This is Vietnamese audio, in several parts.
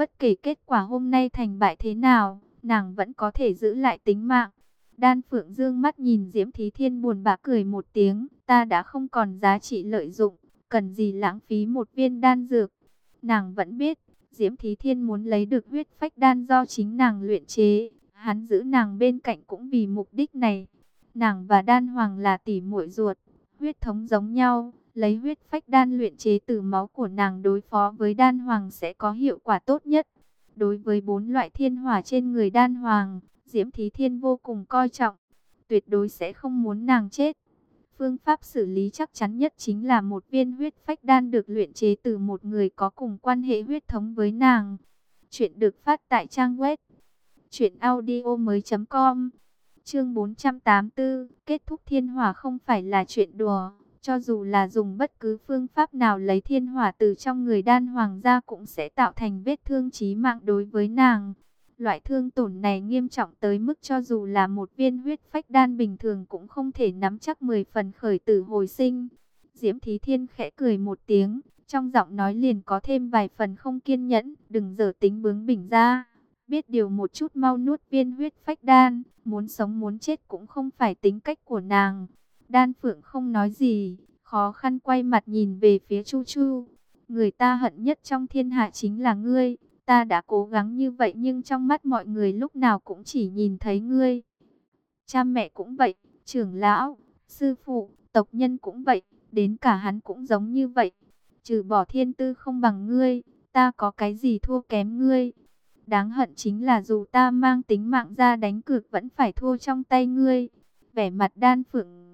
Bất kể kết quả hôm nay thành bại thế nào, nàng vẫn có thể giữ lại tính mạng. Đan Phượng Dương mắt nhìn Diễm Thí Thiên buồn bã cười một tiếng, ta đã không còn giá trị lợi dụng, cần gì lãng phí một viên đan dược. Nàng vẫn biết, Diễm Thí Thiên muốn lấy được huyết phách đan do chính nàng luyện chế, hắn giữ nàng bên cạnh cũng vì mục đích này. Nàng và đan hoàng là tỷ muội ruột, huyết thống giống nhau, lấy huyết phách đan luyện chế từ máu của nàng đối phó với đan hoàng sẽ có hiệu quả tốt nhất. Đối với bốn loại thiên hỏa trên người đan hoàng, Diễm Thí Thiên vô cùng coi trọng, tuyệt đối sẽ không muốn nàng chết. Phương pháp xử lý chắc chắn nhất chính là một viên huyết phách đan được luyện chế từ một người có cùng quan hệ huyết thống với nàng. Chuyện được phát tại trang web truyệnaudiomoi.com. Chương 484, kết thúc thiên hỏa không phải là chuyện đùa, cho dù là dùng bất cứ phương pháp nào lấy thiên hỏa từ trong người đan hoàng gia cũng sẽ tạo thành vết thương chí mạng đối với nàng. Loại thương tổn này nghiêm trọng tới mức cho dù là một viên huyết phách đan bình thường cũng không thể nắm chắc 10 phần khởi tử hồi sinh. Diễm Thí Thiên khẽ cười một tiếng, trong giọng nói liền có thêm vài phần không kiên nhẫn, đừng dở tính bướng bỉnh ra. Biết điều một chút mau nuốt viên huyết phách đan, muốn sống muốn chết cũng không phải tính cách của nàng. Đan Phượng không nói gì, khó khăn quay mặt nhìn về phía Chu Chu. Người ta hận nhất trong thiên hạ chính là ngươi, Ta đã cố gắng như vậy nhưng trong mắt mọi người lúc nào cũng chỉ nhìn thấy ngươi. Cha mẹ cũng vậy, trưởng lão, sư phụ, tộc nhân cũng vậy, đến cả hắn cũng giống như vậy. Trừ bỏ thiên tư không bằng ngươi, ta có cái gì thua kém ngươi. Đáng hận chính là dù ta mang tính mạng ra đánh cược vẫn phải thua trong tay ngươi. Vẻ mặt đan phượng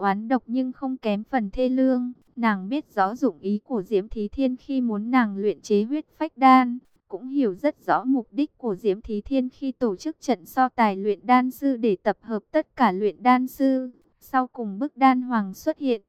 oán độc nhưng không kém phần thê lương. Nàng biết rõ dụng ý của Diễm Thí Thiên khi muốn nàng luyện chế huyết phách đan, cũng hiểu rất rõ mục đích của Diễm Thí Thiên khi tổ chức trận so tài luyện đan sư để tập hợp tất cả luyện đan sư. Sau cùng bức đan hoàng xuất hiện,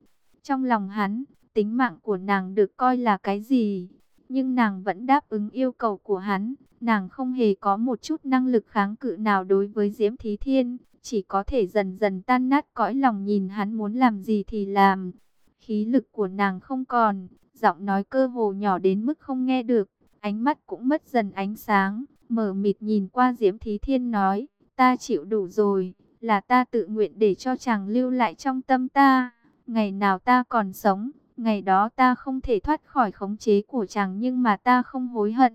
trong lòng hắn, tính mạng của nàng được coi là cái gì? Nhưng nàng vẫn đáp ứng yêu cầu của hắn, nàng không hề có một chút năng lực kháng cự nào đối với Diễm Thí Thiên, chỉ có thể dần dần tan nát cõi lòng nhìn hắn muốn làm gì thì làm. Khí lực của nàng không còn, giọng nói cơ hồ nhỏ đến mức không nghe được, ánh mắt cũng mất dần ánh sáng, mở mịt nhìn qua Diễm Thí Thiên nói, ta chịu đủ rồi, là ta tự nguyện để cho chàng lưu lại trong tâm ta, ngày nào ta còn sống, ngày đó ta không thể thoát khỏi khống chế của chàng nhưng mà ta không hối hận,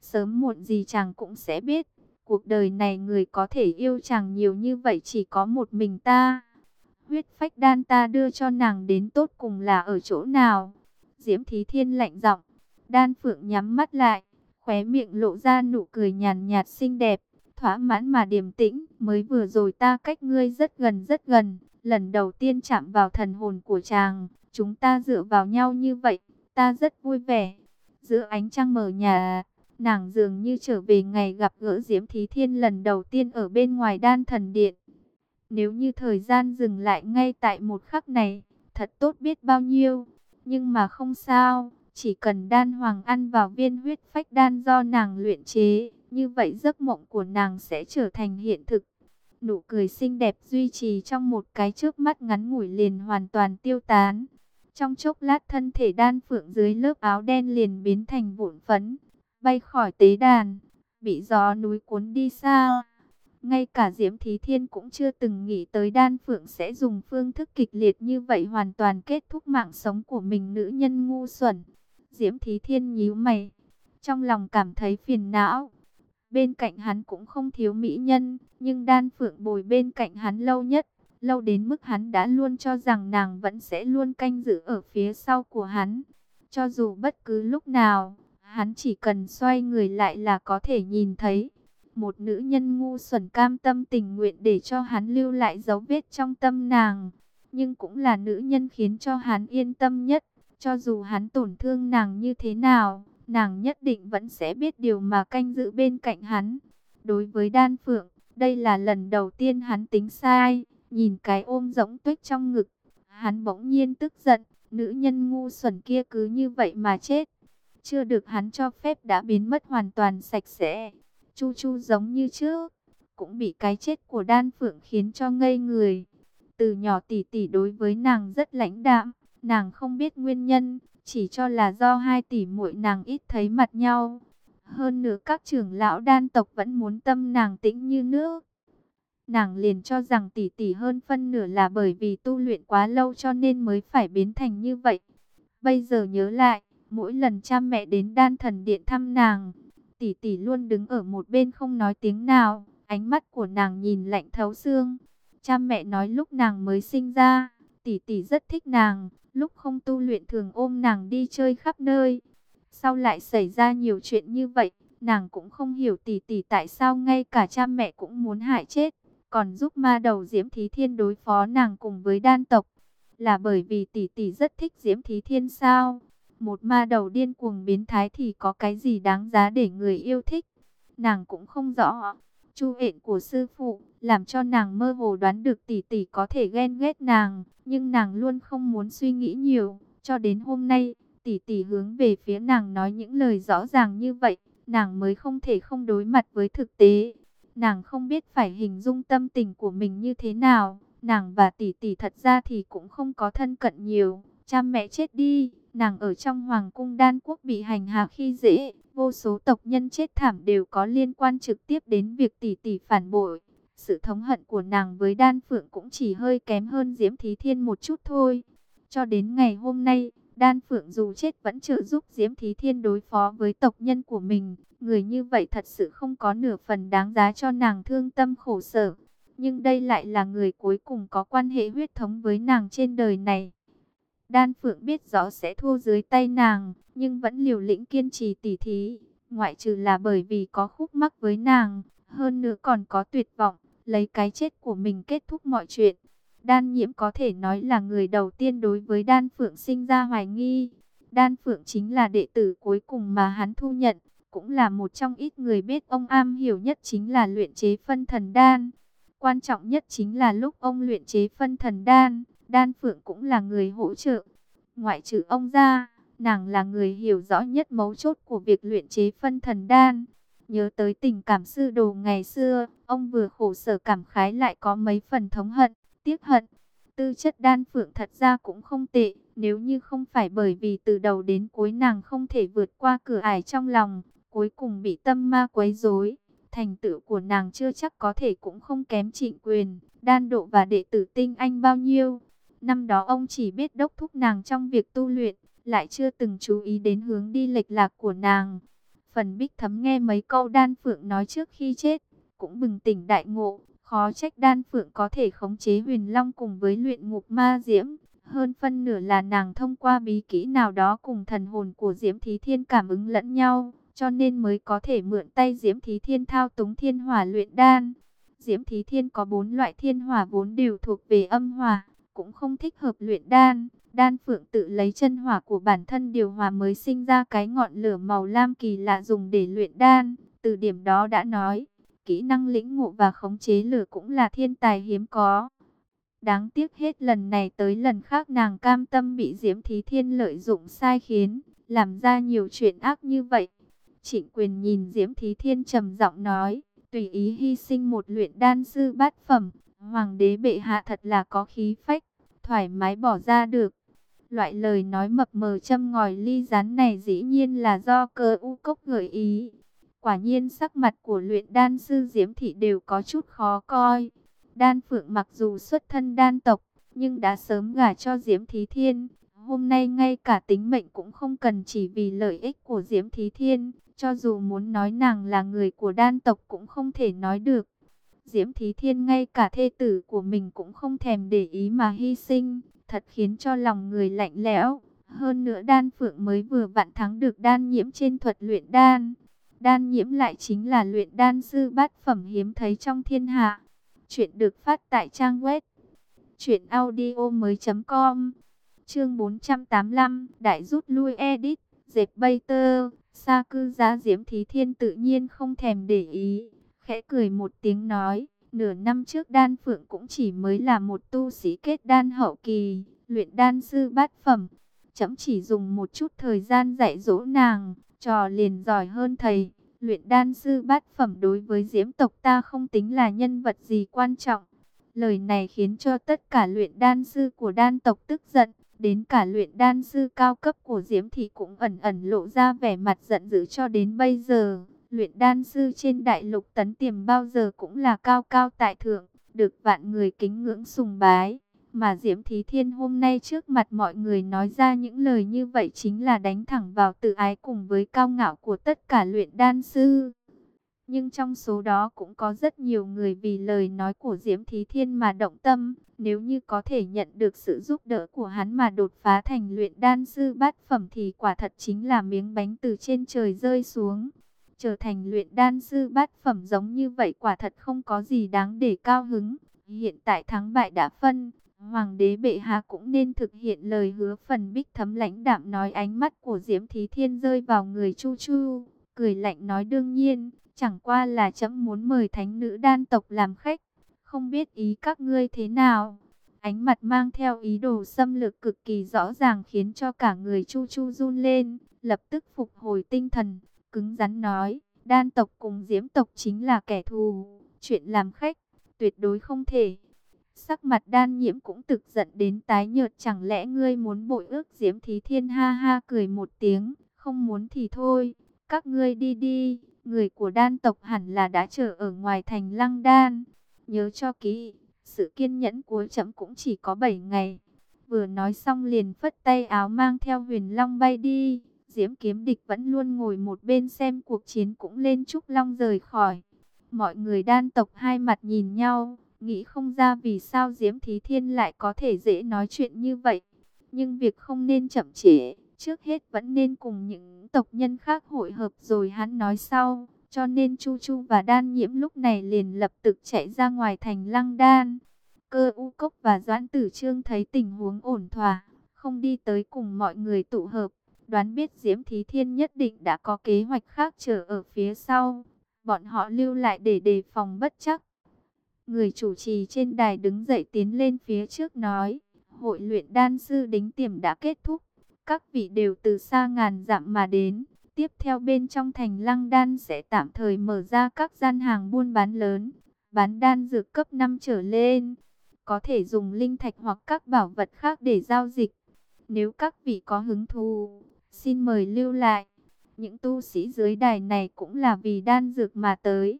sớm muộn gì chàng cũng sẽ biết, cuộc đời này người có thể yêu chàng nhiều như vậy chỉ có một mình ta huyết phách đan ta đưa cho nàng đến tốt cùng là ở chỗ nào? Diễm Thí Thiên lạnh giọng, đan phượng nhắm mắt lại, khóe miệng lộ ra nụ cười nhàn nhạt xinh đẹp, thỏa mãn mà điềm tĩnh, mới vừa rồi ta cách ngươi rất gần rất gần, lần đầu tiên chạm vào thần hồn của chàng, chúng ta dựa vào nhau như vậy, ta rất vui vẻ. Giữa ánh trăng mờ nhà, nàng dường như trở về ngày gặp gỡ Diễm Thí Thiên lần đầu tiên ở bên ngoài đan thần điện. Nếu như thời gian dừng lại ngay tại một khắc này, thật tốt biết bao nhiêu. Nhưng mà không sao, chỉ cần đan hoàng ăn vào viên huyết phách đan do nàng luyện chế, như vậy giấc mộng của nàng sẽ trở thành hiện thực. Nụ cười xinh đẹp duy trì trong một cái trước mắt ngắn ngủi liền hoàn toàn tiêu tán. Trong chốc lát thân thể đan phượng dưới lớp áo đen liền biến thành vụn phấn, bay khỏi tế đàn, bị gió núi cuốn đi xa. Ngay cả Diễm Thí Thiên cũng chưa từng nghĩ tới Đan Phượng sẽ dùng phương thức kịch liệt như vậy hoàn toàn kết thúc mạng sống của mình nữ nhân ngu xuẩn. Diễm Thí Thiên nhíu mày, trong lòng cảm thấy phiền não. Bên cạnh hắn cũng không thiếu mỹ nhân, nhưng Đan Phượng bồi bên cạnh hắn lâu nhất, lâu đến mức hắn đã luôn cho rằng nàng vẫn sẽ luôn canh giữ ở phía sau của hắn. Cho dù bất cứ lúc nào, hắn chỉ cần xoay người lại là có thể nhìn thấy. Một nữ nhân ngu xuẩn cam tâm tình nguyện để cho hắn lưu lại dấu vết trong tâm nàng. Nhưng cũng là nữ nhân khiến cho hắn yên tâm nhất. Cho dù hắn tổn thương nàng như thế nào, nàng nhất định vẫn sẽ biết điều mà canh giữ bên cạnh hắn. Đối với đan phượng, đây là lần đầu tiên hắn tính sai. Nhìn cái ôm rỗng tuyết trong ngực, hắn bỗng nhiên tức giận. Nữ nhân ngu xuẩn kia cứ như vậy mà chết. Chưa được hắn cho phép đã biến mất hoàn toàn sạch sẽ. Chu Chu giống như trước, cũng bị cái chết của Đan Phượng khiến cho ngây người. Từ nhỏ tỷ tỷ đối với nàng rất lãnh đạm, nàng không biết nguyên nhân, chỉ cho là do hai tỷ muội nàng ít thấy mặt nhau. Hơn nữa các trưởng lão đan tộc vẫn muốn tâm nàng tĩnh như nước. Nàng liền cho rằng tỷ tỷ hơn phân nửa là bởi vì tu luyện quá lâu cho nên mới phải biến thành như vậy. Bây giờ nhớ lại, mỗi lần cha mẹ đến đan thần điện thăm nàng, tỷ tỷ luôn đứng ở một bên không nói tiếng nào, ánh mắt của nàng nhìn lạnh thấu xương. Cha mẹ nói lúc nàng mới sinh ra, tỷ tỷ rất thích nàng, lúc không tu luyện thường ôm nàng đi chơi khắp nơi. Sau lại xảy ra nhiều chuyện như vậy, nàng cũng không hiểu tỷ tỷ tại sao ngay cả cha mẹ cũng muốn hại chết, còn giúp ma đầu Diễm Thí Thiên đối phó nàng cùng với đan tộc. Là bởi vì tỷ tỷ rất thích Diễm Thí Thiên sao? Một ma đầu điên cuồng biến thái thì có cái gì đáng giá để người yêu thích? Nàng cũng không rõ. Chu hẹn của sư phụ làm cho nàng mơ hồ đoán được tỷ tỷ có thể ghen ghét nàng, nhưng nàng luôn không muốn suy nghĩ nhiều. Cho đến hôm nay, tỷ tỷ hướng về phía nàng nói những lời rõ ràng như vậy, nàng mới không thể không đối mặt với thực tế. Nàng không biết phải hình dung tâm tình của mình như thế nào. Nàng và tỷ tỷ thật ra thì cũng không có thân cận nhiều. Cha mẹ chết đi, nàng ở trong hoàng cung đan quốc bị hành hạ khi dễ. Vô số tộc nhân chết thảm đều có liên quan trực tiếp đến việc tỷ tỷ phản bội. Sự thống hận của nàng với đan phượng cũng chỉ hơi kém hơn Diễm Thí Thiên một chút thôi. Cho đến ngày hôm nay, đan phượng dù chết vẫn trợ giúp Diễm Thí Thiên đối phó với tộc nhân của mình. Người như vậy thật sự không có nửa phần đáng giá cho nàng thương tâm khổ sở. Nhưng đây lại là người cuối cùng có quan hệ huyết thống với nàng trên đời này. Đan Phượng biết rõ sẽ thua dưới tay nàng, nhưng vẫn liều lĩnh kiên trì tỉ thí. Ngoại trừ là bởi vì có khúc mắc với nàng, hơn nữa còn có tuyệt vọng, lấy cái chết của mình kết thúc mọi chuyện. Đan nhiễm có thể nói là người đầu tiên đối với Đan Phượng sinh ra hoài nghi. Đan Phượng chính là đệ tử cuối cùng mà hắn thu nhận, cũng là một trong ít người biết ông am hiểu nhất chính là luyện chế phân thần đan. Quan trọng nhất chính là lúc ông luyện chế phân thần đan, đan phượng cũng là người hỗ trợ. Ngoại trừ ông ra, nàng là người hiểu rõ nhất mấu chốt của việc luyện chế phân thần đan. Nhớ tới tình cảm sư đồ ngày xưa, ông vừa khổ sở cảm khái lại có mấy phần thống hận, tiếc hận. Tư chất đan phượng thật ra cũng không tệ, nếu như không phải bởi vì từ đầu đến cuối nàng không thể vượt qua cửa ải trong lòng, cuối cùng bị tâm ma quấy rối thành tựu của nàng chưa chắc có thể cũng không kém trịnh quyền, đan độ và đệ tử tinh anh bao nhiêu. Năm đó ông chỉ biết đốc thúc nàng trong việc tu luyện, lại chưa từng chú ý đến hướng đi lệch lạc của nàng. Phần bích thấm nghe mấy câu đan phượng nói trước khi chết, cũng bừng tỉnh đại ngộ, khó trách đan phượng có thể khống chế huyền long cùng với luyện ngục ma diễm. Hơn phân nửa là nàng thông qua bí kỹ nào đó cùng thần hồn của Diễm Thí Thiên cảm ứng lẫn nhau cho nên mới có thể mượn tay Diễm Thí Thiên thao túng thiên hỏa luyện đan. Diễm Thí Thiên có bốn loại thiên hỏa vốn đều thuộc về âm hỏa, cũng không thích hợp luyện đan. Đan Phượng tự lấy chân hỏa của bản thân điều hòa mới sinh ra cái ngọn lửa màu lam kỳ lạ dùng để luyện đan. Từ điểm đó đã nói, kỹ năng lĩnh ngộ và khống chế lửa cũng là thiên tài hiếm có. Đáng tiếc hết lần này tới lần khác nàng cam tâm bị Diễm Thí Thiên lợi dụng sai khiến, làm ra nhiều chuyện ác như vậy. Trịnh quyền nhìn Diễm Thí Thiên trầm giọng nói, tùy ý hy sinh một luyện đan sư bát phẩm, hoàng đế bệ hạ thật là có khí phách, thoải mái bỏ ra được. Loại lời nói mập mờ châm ngòi ly rán này dĩ nhiên là do cơ u cốc gợi ý. Quả nhiên sắc mặt của luyện đan sư Diễm Thị đều có chút khó coi. Đan Phượng mặc dù xuất thân đan tộc, nhưng đã sớm gả cho Diễm Thí Thiên. Hôm nay ngay cả tính mệnh cũng không cần chỉ vì lợi ích của Diễm Thí Thiên. Cho dù muốn nói nàng là người của đan tộc cũng không thể nói được. Diễm Thí Thiên ngay cả thê tử của mình cũng không thèm để ý mà hy sinh, thật khiến cho lòng người lạnh lẽo. Hơn nữa đan phượng mới vừa vạn thắng được đan nhiễm trên thuật luyện đan. Đan nhiễm lại chính là luyện đan sư bát phẩm hiếm thấy trong thiên hạ. Chuyện được phát tại trang web chuyện audio mới.com Chương 485 Đại rút lui edit Dẹp bay tơ Sa cư giá diễm thí thiên tự nhiên không thèm để ý, khẽ cười một tiếng nói, nửa năm trước đan phượng cũng chỉ mới là một tu sĩ kết đan hậu kỳ, luyện đan sư bát phẩm. Chấm chỉ dùng một chút thời gian dạy dỗ nàng, trò liền giỏi hơn thầy. Luyện đan sư bát phẩm đối với diễm tộc ta không tính là nhân vật gì quan trọng. Lời này khiến cho tất cả luyện đan sư của đan tộc tức giận, Đến cả luyện đan sư cao cấp của Diễm Thị cũng ẩn ẩn lộ ra vẻ mặt giận dữ cho đến bây giờ. Luyện đan sư trên đại lục tấn tiềm bao giờ cũng là cao cao tại thượng, được vạn người kính ngưỡng sùng bái. Mà Diễm Thí Thiên hôm nay trước mặt mọi người nói ra những lời như vậy chính là đánh thẳng vào tự ái cùng với cao ngạo của tất cả luyện đan sư. Nhưng trong số đó cũng có rất nhiều người vì lời nói của Diễm Thí Thiên mà động tâm. Nếu như có thể nhận được sự giúp đỡ của hắn mà đột phá thành luyện đan sư bát phẩm thì quả thật chính là miếng bánh từ trên trời rơi xuống. Trở thành luyện đan sư bát phẩm giống như vậy quả thật không có gì đáng để cao hứng. Hiện tại thắng bại đã phân, Hoàng đế bệ hạ cũng nên thực hiện lời hứa phần bích thấm lãnh đạm nói ánh mắt của Diễm Thí Thiên rơi vào người Chu Chu, cười lạnh nói đương nhiên, chẳng qua là chấm muốn mời thánh nữ đan tộc làm khách, không biết ý các ngươi thế nào. Ánh mặt mang theo ý đồ xâm lược cực kỳ rõ ràng khiến cho cả người Chu Chu run lên, lập tức phục hồi tinh thần, cứng rắn nói, đan tộc cùng diễm tộc chính là kẻ thù, chuyện làm khách, tuyệt đối không thể. Sắc mặt đan nhiễm cũng tức giận đến tái nhợt chẳng lẽ ngươi muốn bội ước diễm thí thiên ha ha cười một tiếng, không muốn thì thôi, các ngươi đi đi, người của đan tộc hẳn là đã chờ ở ngoài thành lăng đan. Nhớ cho kỹ, sự kiên nhẫn của chậm cũng chỉ có 7 ngày. Vừa nói xong liền phất tay áo mang theo huyền long bay đi. Diễm kiếm địch vẫn luôn ngồi một bên xem cuộc chiến cũng lên trúc long rời khỏi. Mọi người đan tộc hai mặt nhìn nhau, nghĩ không ra vì sao Diễm Thí Thiên lại có thể dễ nói chuyện như vậy. Nhưng việc không nên chậm trễ, trước hết vẫn nên cùng những tộc nhân khác hội hợp rồi hắn nói sau. Cho nên Chu Chu và Đan Nhiễm lúc này liền lập tức chạy ra ngoài thành Lăng Đan. Cơ U Cốc và Doãn Tử Trương thấy tình huống ổn thỏa, không đi tới cùng mọi người tụ hợp. Đoán biết Diễm Thí Thiên nhất định đã có kế hoạch khác chờ ở phía sau. Bọn họ lưu lại để đề phòng bất chắc. Người chủ trì trên đài đứng dậy tiến lên phía trước nói, hội luyện đan sư đính tiềm đã kết thúc. Các vị đều từ xa ngàn dặm mà đến. Tiếp theo bên trong thành lăng đan sẽ tạm thời mở ra các gian hàng buôn bán lớn, bán đan dược cấp 5 trở lên. Có thể dùng linh thạch hoặc các bảo vật khác để giao dịch. Nếu các vị có hứng thú, xin mời lưu lại. Những tu sĩ dưới đài này cũng là vì đan dược mà tới.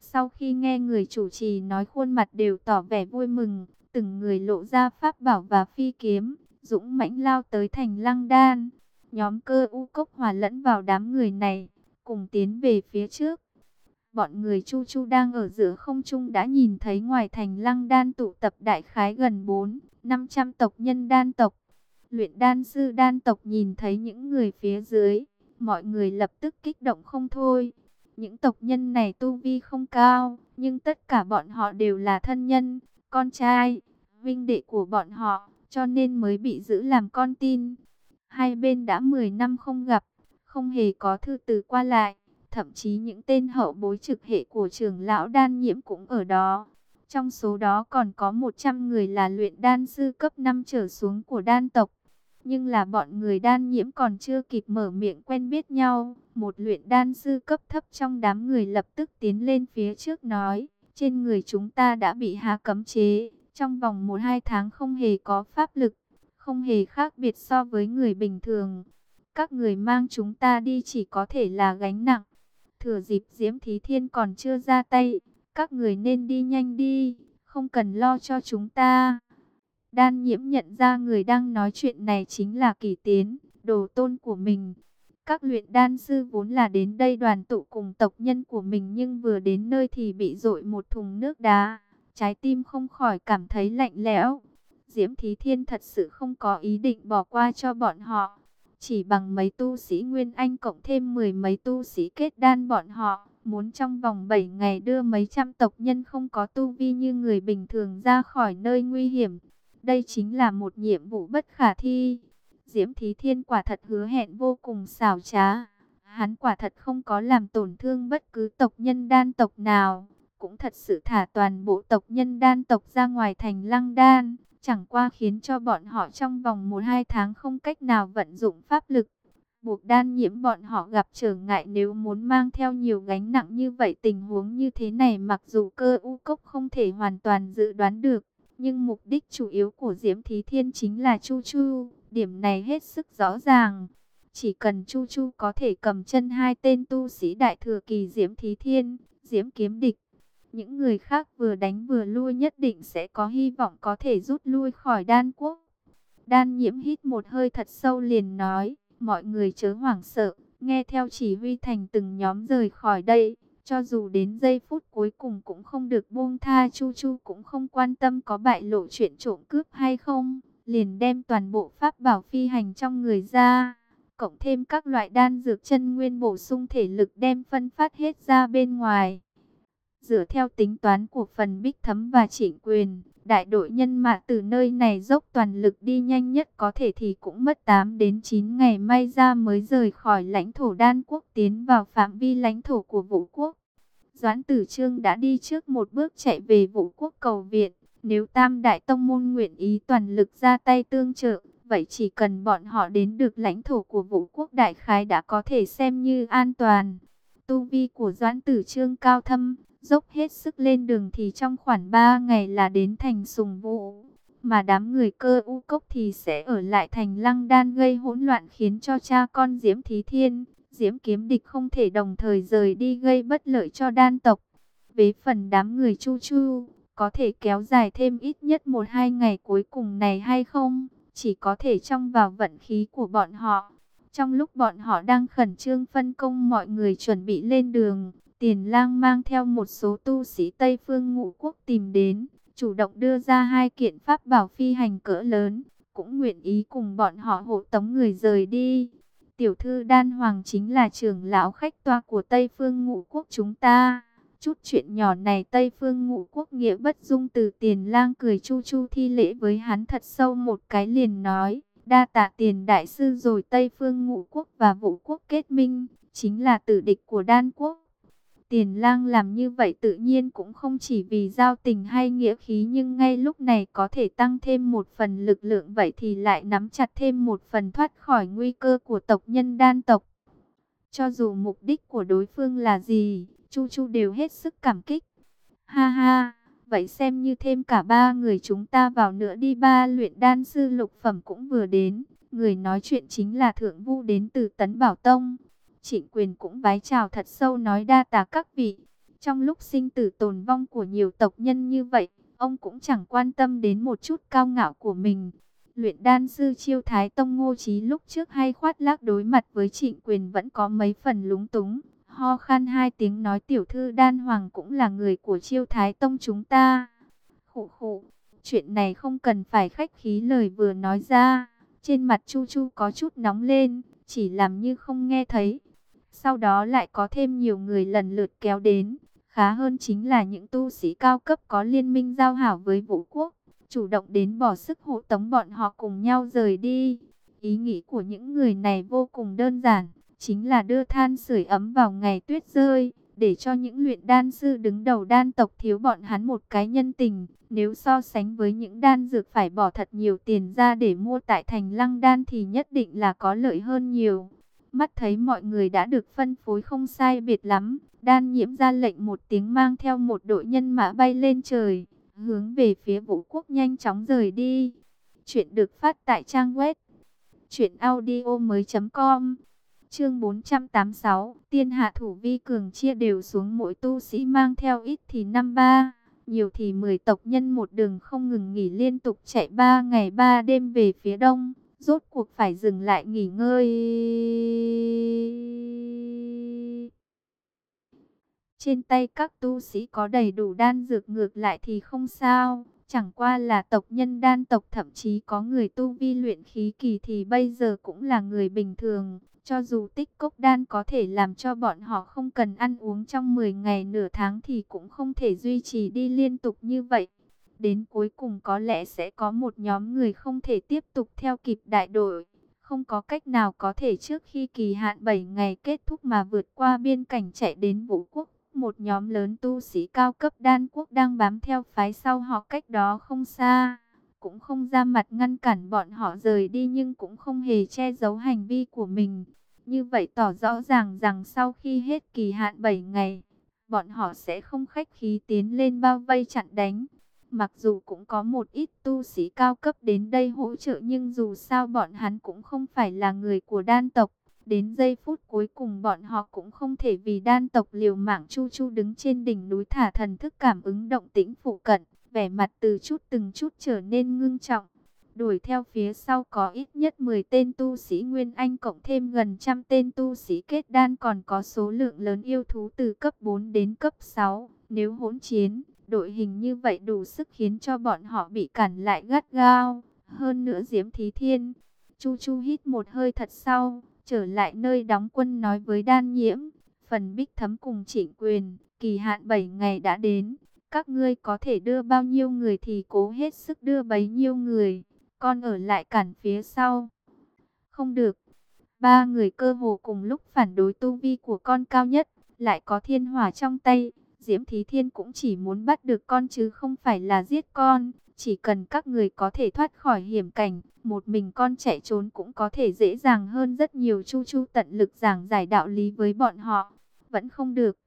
Sau khi nghe người chủ trì nói khuôn mặt đều tỏ vẻ vui mừng, từng người lộ ra pháp bảo và phi kiếm, dũng mãnh lao tới thành lăng đan. Nhóm cơ u cốc hòa lẫn vào đám người này, cùng tiến về phía trước. Bọn người Chu Chu đang ở giữa không trung đã nhìn thấy ngoài thành lăng đan tụ tập đại khái gần 4, 500 tộc nhân đan tộc. Luyện đan sư đan tộc nhìn thấy những người phía dưới, mọi người lập tức kích động không thôi. Những tộc nhân này tu vi không cao, nhưng tất cả bọn họ đều là thân nhân, con trai, vinh đệ của bọn họ, cho nên mới bị giữ làm con tin. Hai bên đã 10 năm không gặp, không hề có thư từ qua lại, thậm chí những tên hậu bối trực hệ của trưởng lão đan nhiễm cũng ở đó. Trong số đó còn có 100 người là luyện đan sư cấp 5 trở xuống của đan tộc. Nhưng là bọn người đan nhiễm còn chưa kịp mở miệng quen biết nhau. Một luyện đan sư cấp thấp trong đám người lập tức tiến lên phía trước nói. Trên người chúng ta đã bị hạ cấm chế. Trong vòng 1-2 tháng không hề có pháp lực. Không hề khác biệt so với người bình thường. Các người mang chúng ta đi chỉ có thể là gánh nặng. Thừa dịp Diễm Thí Thiên còn chưa ra tay. Các người nên đi nhanh đi. Không cần lo cho chúng ta. Đan nhiễm nhận ra người đang nói chuyện này chính là kỳ tiến, đồ tôn của mình. Các luyện đan sư vốn là đến đây đoàn tụ cùng tộc nhân của mình nhưng vừa đến nơi thì bị dội một thùng nước đá. Trái tim không khỏi cảm thấy lạnh lẽo. Diễm Thí Thiên thật sự không có ý định bỏ qua cho bọn họ. Chỉ bằng mấy tu sĩ Nguyên Anh cộng thêm mười mấy tu sĩ kết đan bọn họ. Muốn trong vòng 7 ngày đưa mấy trăm tộc nhân không có tu vi như người bình thường ra khỏi nơi nguy hiểm. Đây chính là một nhiệm vụ bất khả thi. Diễm Thí Thiên quả thật hứa hẹn vô cùng xảo trá. Hắn quả thật không có làm tổn thương bất cứ tộc nhân đan tộc nào. Cũng thật sự thả toàn bộ tộc nhân đan tộc ra ngoài thành lăng đan. Chẳng qua khiến cho bọn họ trong vòng 1-2 tháng không cách nào vận dụng pháp lực. Buộc đan nhiễm bọn họ gặp trở ngại nếu muốn mang theo nhiều gánh nặng như vậy tình huống như thế này mặc dù cơ u cốc không thể hoàn toàn dự đoán được nhưng mục đích chủ yếu của Diễm Thí Thiên chính là Chu Chu, điểm này hết sức rõ ràng. Chỉ cần Chu Chu có thể cầm chân hai tên tu sĩ đại thừa kỳ Diễm Thí Thiên, Diễm Kiếm Địch, những người khác vừa đánh vừa lui nhất định sẽ có hy vọng có thể rút lui khỏi đan quốc. Đan nhiễm hít một hơi thật sâu liền nói, mọi người chớ hoảng sợ, nghe theo chỉ huy thành từng nhóm rời khỏi đây. Cho dù đến giây phút cuối cùng cũng không được buông tha Chu Chu cũng không quan tâm có bại lộ chuyện trộm cướp hay không. Liền đem toàn bộ pháp bảo phi hành trong người ra. Cộng thêm các loại đan dược chân nguyên bổ sung thể lực đem phân phát hết ra bên ngoài. Dựa theo tính toán của phần bích thấm và chỉnh quyền, đại đội nhân mã từ nơi này dốc toàn lực đi nhanh nhất có thể thì cũng mất 8 đến 9 ngày may ra mới rời khỏi lãnh thổ đan quốc tiến vào phạm vi lãnh thổ của vũ quốc. Doãn tử trương đã đi trước một bước chạy về vũ quốc cầu viện. Nếu tam đại tông môn nguyện ý toàn lực ra tay tương trợ, vậy chỉ cần bọn họ đến được lãnh thổ của vũ quốc đại khái đã có thể xem như an toàn. Tu vi của Doãn Tử Trương cao thâm, dốc hết sức lên đường thì trong khoảng 3 ngày là đến thành sùng vũ. Mà đám người cơ u cốc thì sẽ ở lại thành lăng đan gây hỗn loạn khiến cho cha con Diễm Thí Thiên, Diễm Kiếm Địch không thể đồng thời rời đi gây bất lợi cho đan tộc. Về phần đám người chu chu, có thể kéo dài thêm ít nhất một hai ngày cuối cùng này hay không, chỉ có thể trong vào vận khí của bọn họ. Trong lúc bọn họ đang khẩn trương phân công mọi người chuẩn bị lên đường, Tiền lang mang theo một số tu sĩ Tây Phương Ngụ quốc tìm đến, chủ động đưa ra hai kiện pháp bảo phi hành cỡ lớn, cũng nguyện ý cùng bọn họ hộ tống người rời đi. Tiểu thư Đan Hoàng chính là trưởng lão khách toa của Tây Phương Ngụ quốc chúng ta. Chút chuyện nhỏ này Tây Phương Ngụ quốc nghĩa bất dung từ tiền lang cười chu chu thi lễ với hắn thật sâu một cái liền nói. Đa tạ tiền đại sư rồi Tây Phương Ngụ quốc và vũ quốc kết minh, chính là tử địch của đan quốc. Tiền lang làm như vậy tự nhiên cũng không chỉ vì giao tình hay nghĩa khí nhưng ngay lúc này có thể tăng thêm một phần lực lượng vậy thì lại nắm chặt thêm một phần thoát khỏi nguy cơ của tộc nhân đan tộc. Cho dù mục đích của đối phương là gì, Chu Chu đều hết sức cảm kích. Ha ha, vậy xem như thêm cả ba người chúng ta vào nữa đi ba luyện đan sư lục phẩm cũng vừa đến. Người nói chuyện chính là Thượng Vu đến từ Tấn Bảo Tông. Trịnh quyền cũng vái chào thật sâu nói đa tạ các vị. Trong lúc sinh tử tồn vong của nhiều tộc nhân như vậy, ông cũng chẳng quan tâm đến một chút cao ngạo của mình. Luyện đan sư chiêu thái tông ngô trí lúc trước hay khoát lác đối mặt với trịnh quyền vẫn có mấy phần lúng túng. Ho khan hai tiếng nói tiểu thư đan hoàng cũng là người của chiêu thái tông chúng ta. Khụ khụ, chuyện này không cần phải khách khí lời vừa nói ra. Trên mặt Chu Chu có chút nóng lên, chỉ làm như không nghe thấy. Sau đó lại có thêm nhiều người lần lượt kéo đến. Khá hơn chính là những tu sĩ cao cấp có liên minh giao hảo với vũ quốc. Chủ động đến bỏ sức hộ tống bọn họ cùng nhau rời đi. Ý nghĩ của những người này vô cùng đơn giản. Chính là đưa than sưởi ấm vào ngày tuyết rơi. Để cho những luyện đan sư đứng đầu đan tộc thiếu bọn hắn một cái nhân tình. Nếu so sánh với những đan dược phải bỏ thật nhiều tiền ra để mua tại thành lăng đan thì nhất định là có lợi hơn nhiều. Mắt thấy mọi người đã được phân phối không sai biệt lắm, đan nhiễm ra lệnh một tiếng mang theo một đội nhân mã bay lên trời, hướng về phía vũ quốc nhanh chóng rời đi. Chuyện được phát tại trang web chuyểnaudio.com Chương 486 Tiên hạ thủ vi cường chia đều xuống mỗi tu sĩ mang theo ít thì năm ba nhiều thì 10 tộc nhân một đường không ngừng nghỉ liên tục chạy 3 ngày 3 đêm về phía đông rốt cuộc phải dừng lại nghỉ ngơi. Trên tay các tu sĩ có đầy đủ đan dược ngược lại thì không sao, chẳng qua là tộc nhân đan tộc thậm chí có người tu vi luyện khí kỳ thì bây giờ cũng là người bình thường. Cho dù tích cốc đan có thể làm cho bọn họ không cần ăn uống trong 10 ngày nửa tháng thì cũng không thể duy trì đi liên tục như vậy. Đến cuối cùng có lẽ sẽ có một nhóm người không thể tiếp tục theo kịp đại đội. Không có cách nào có thể trước khi kỳ hạn 7 ngày kết thúc mà vượt qua biên cảnh chạy đến vũ quốc. Một nhóm lớn tu sĩ cao cấp đan quốc đang bám theo phái sau họ cách đó không xa. Cũng không ra mặt ngăn cản bọn họ rời đi nhưng cũng không hề che giấu hành vi của mình. Như vậy tỏ rõ ràng rằng sau khi hết kỳ hạn 7 ngày, bọn họ sẽ không khách khí tiến lên bao vây chặn đánh. Mặc dù cũng có một ít tu sĩ cao cấp đến đây hỗ trợ nhưng dù sao bọn hắn cũng không phải là người của đan tộc. Đến giây phút cuối cùng bọn họ cũng không thể vì đan tộc liều mạng Chu Chu đứng trên đỉnh núi thả thần thức cảm ứng động tĩnh phụ cận, vẻ mặt từ chút từng chút trở nên ngưng trọng. Đuổi theo phía sau có ít nhất 10 tên tu sĩ Nguyên Anh cộng thêm gần trăm tên tu sĩ kết đan còn có số lượng lớn yêu thú từ cấp 4 đến cấp 6. Nếu hỗn chiến, đội hình như vậy đủ sức khiến cho bọn họ bị cản lại gắt gao. Hơn nữa Diễm Thí Thiên, Chu Chu hít một hơi thật sau, trở lại nơi đóng quân nói với đan nhiễm. Phần bích thấm cùng trịnh quyền, kỳ hạn 7 ngày đã đến. Các ngươi có thể đưa bao nhiêu người thì cố hết sức đưa bấy nhiêu người con ở lại cản phía sau. Không được. Ba người cơ hồ cùng lúc phản đối tu vi của con cao nhất, lại có thiên hỏa trong tay. Diễm Thí Thiên cũng chỉ muốn bắt được con chứ không phải là giết con. Chỉ cần các người có thể thoát khỏi hiểm cảnh, một mình con chạy trốn cũng có thể dễ dàng hơn rất nhiều. Chu Chu tận lực giảng giải đạo lý với bọn họ. Vẫn không được.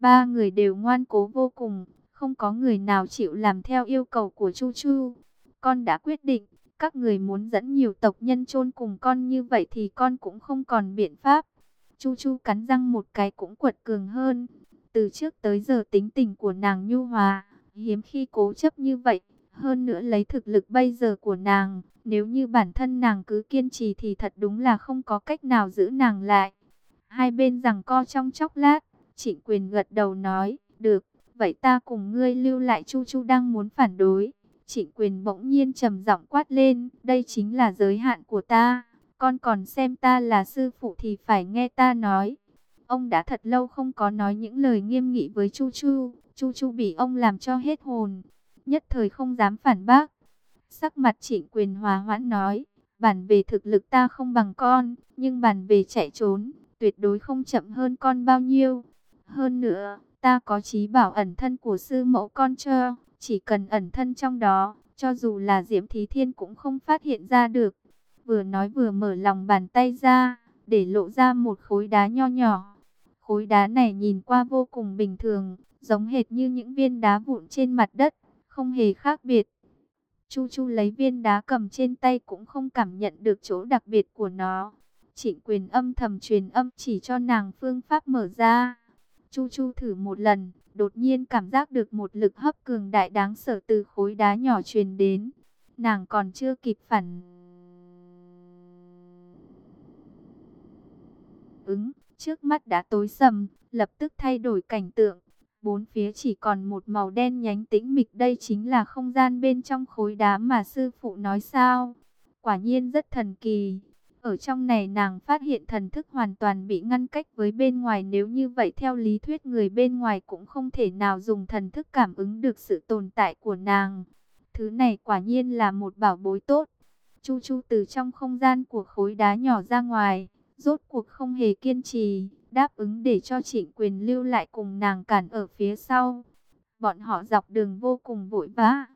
Ba người đều ngoan cố vô cùng, không có người nào chịu làm theo yêu cầu của Chu Chu. Con đã quyết định, các người muốn dẫn nhiều tộc nhân chôn cùng con như vậy thì con cũng không còn biện pháp. Chu Chu cắn răng một cái cũng quật cường hơn. Từ trước tới giờ tính tình của nàng nhu hòa, hiếm khi cố chấp như vậy. Hơn nữa lấy thực lực bây giờ của nàng, nếu như bản thân nàng cứ kiên trì thì thật đúng là không có cách nào giữ nàng lại. Hai bên rằng co trong chốc lát, trịnh quyền gật đầu nói, được, vậy ta cùng ngươi lưu lại Chu Chu đang muốn phản đối. Trịnh quyền bỗng nhiên trầm giọng quát lên, đây chính là giới hạn của ta, con còn xem ta là sư phụ thì phải nghe ta nói. Ông đã thật lâu không có nói những lời nghiêm nghị với Chu Chu, Chu Chu bị ông làm cho hết hồn, nhất thời không dám phản bác. Sắc mặt trịnh quyền hòa hoãn nói, bản về thực lực ta không bằng con, nhưng bản về chạy trốn, tuyệt đối không chậm hơn con bao nhiêu. Hơn nữa, ta có trí bảo ẩn thân của sư mẫu con cho, chỉ cần ẩn thân trong đó, cho dù là Diễm Thí Thiên cũng không phát hiện ra được. Vừa nói vừa mở lòng bàn tay ra, để lộ ra một khối đá nho nhỏ. Khối đá này nhìn qua vô cùng bình thường, giống hệt như những viên đá vụn trên mặt đất, không hề khác biệt. Chu Chu lấy viên đá cầm trên tay cũng không cảm nhận được chỗ đặc biệt của nó. Trịnh quyền âm thầm truyền âm chỉ cho nàng phương pháp mở ra. Chu Chu thử một lần, đột nhiên cảm giác được một lực hấp cường đại đáng sợ từ khối đá nhỏ truyền đến. Nàng còn chưa kịp phản ứng, trước mắt đã tối sầm, lập tức thay đổi cảnh tượng. Bốn phía chỉ còn một màu đen nhánh tĩnh mịch đây chính là không gian bên trong khối đá mà sư phụ nói sao. Quả nhiên rất thần kỳ. Ở trong này nàng phát hiện thần thức hoàn toàn bị ngăn cách với bên ngoài nếu như vậy theo lý thuyết người bên ngoài cũng không thể nào dùng thần thức cảm ứng được sự tồn tại của nàng. Thứ này quả nhiên là một bảo bối tốt. Chu Chu từ trong không gian của khối đá nhỏ ra ngoài, rốt cuộc không hề kiên trì, đáp ứng để cho trịnh quyền lưu lại cùng nàng cản ở phía sau. Bọn họ dọc đường vô cùng vội vã,